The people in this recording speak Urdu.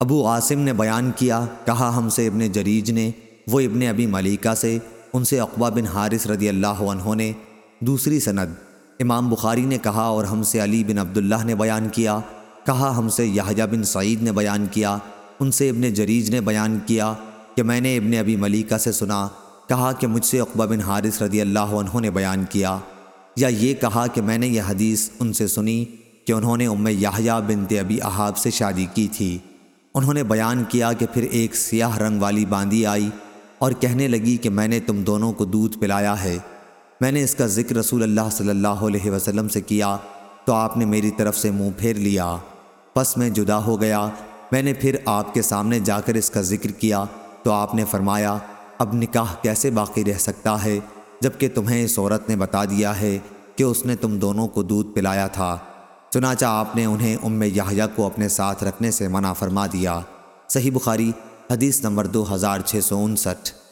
ابو عاصم نے بیان کیا، کہا ہم سے ابن جریج نے، وہ ابن ابی ملیکہ سے، ان سے اقبا بن حارث رضی اللہ عنہ نے۔ دوسری سند، امام بخاری نے کہا اور ہم سے علی بن عبداللہ نے بیان کیا۔ کہا ہم سے یحییٰ بن سعید نے بیان کیا۔ ان سے ابن جریج نے بیان کیا کہ میں نے ابن ابی ملیکہ سے سنا۔ کہا کہ مجھ سے اقبا بن حارث رضی اللہ عنہ نے بیان کیا۔ یا یہ کہا کہ میں نے یہ حدیث ان سے سنی کہ انہوں نے ام یحییٰ بنت ابی احاب سے شادی کی تھی۔ انہوں نے بیان کیا کہ پھر ایک سیاہ رنگ والی باندی آئی اور کہنے لگی کہ میں نے تم دونوں کو دودھ پلایا ہے۔ میں نے اس کا ذکر رسول اللہ صلی اللہ علیہ وسلم سے کیا تو آپ نے میری طرف سے منہ پھیر لیا۔ پس میں جدا ہو گیا۔ میں نے پھر آپ کے سامنے جا کر اس کا ذکر کیا تو آپ نے فرمایا، اب نکاح کیسے باقی رہ سکتا ہے جبکہ تمہیں اس عورت نے بتا دیا ہے کہ اس نے تم دونوں کو دودھ پلایا تھا۔ چنانچہ آپ نے انہیں ام یحییٰ کو اپنے ساتھ رکھنے سے منع فرما دیا۔ صحیح بخاری، حدیث نمبر دو ہزار چھ سو انسٹھ۔